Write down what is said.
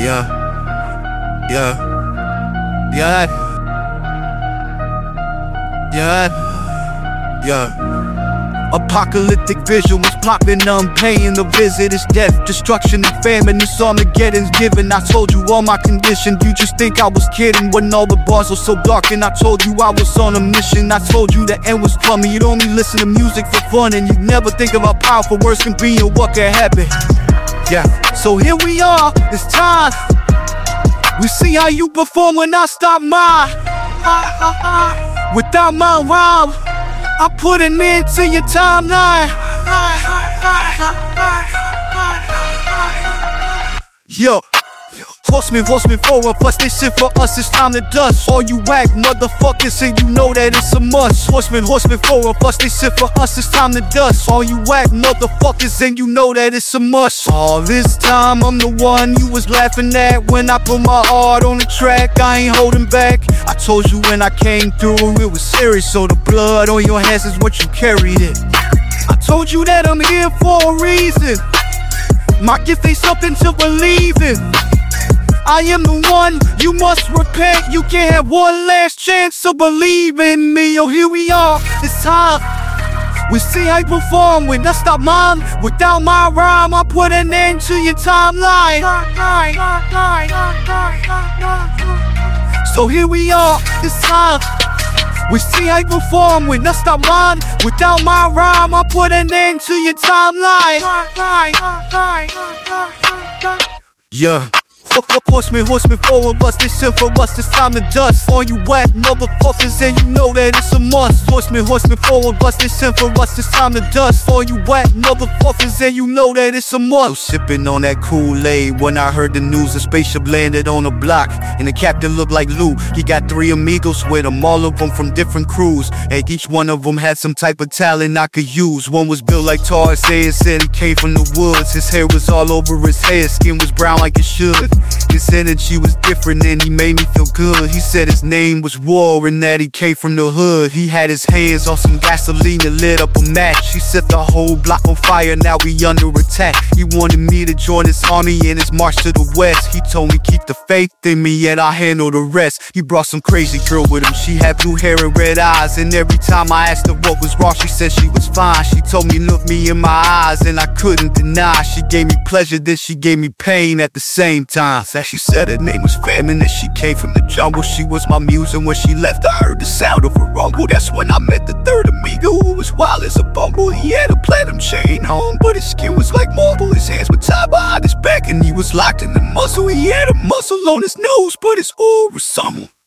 Yeah. Yeah. Yeah. Yeah. Yeah. Apocalyptic visuals popping, I'm paying the visit. It's death, destruction, and famine. This Armageddon's given. I told you all my condition. You just think I was kidding when all the bars were so dark. And I told you I was on a mission. I told you the end was coming. You'd only listen to music for fun, and you'd never think of how powerful words can be and what can happen. Yeah, so here we are. It's time. We see how you perform when I stop mine. Without my rhyme, I put an end to your timeline. Yo, Horseman, horseman forward, plus this shit for us, it's time to dust. All you whack motherfuckers, and you know that it's a must. Horseman, horseman forward, plus this shit for us, it's time to dust. All you whack motherfuckers, and you know that it's a must. All this time, I'm the one you was laughing at when I put my heart on the track. I ain't holding back. I told you when I came through, it was serious, so the blood on your hands is what you carried it. I told you that I'm here for a reason. My gift ain't something to believe in. I am the one, you must repent. You can have one last chance to believe in me. Oh, here we are, it's time. We see I perform when I stop mine. Without my rhyme, I put an end to your timeline. So here we are, it's time. We see I perform when I stop mine. Without my rhyme, I put an end to your timeline. Yeah. Horseman, horseman, forward, bust this shit for us, it's time to dust. On you whack motherfuckers, and you know that it's a must. Horseman, horseman, forward, bust this shit for us, it's time to dust. On you whack motherfuckers, and you know that it's a must. Sipping on that Kool-Aid when I heard the news a spaceship landed on a block. And the captain looked like Lou. He got three amigos with him, all of them from different crews. And each one of them had some type of talent I could use. One was built like Tarzan, said he came from the woods. His hair was all over his head, skin was brown like it should. His energy was different and he made me feel good. He said his name was War and that he came from the hood. He had his hands on some gasoline and lit up a match. He set the whole block on fire, now we under attack. He wanted me to join his army in his march to the west. He told me keep the faith in me and I handle the rest. He brought some crazy girl with him. She had blue hair and red eyes. And every time I asked her what was wrong, she said she was fine. She told me look me in my eyes and I couldn't deny. She gave me pleasure, then she gave me pain at the same time. She said her name was Famine, that she came from the jungle. She was my muse, and when she left, I heard the sound of her rumble. That's when I met the third amigo, who was wild as a bumble. He had a platinum chain on, but his skin was like marble. His hands were tied behind his back, and he was locked in the muscle. He had a muscle on his nose, but his oar was.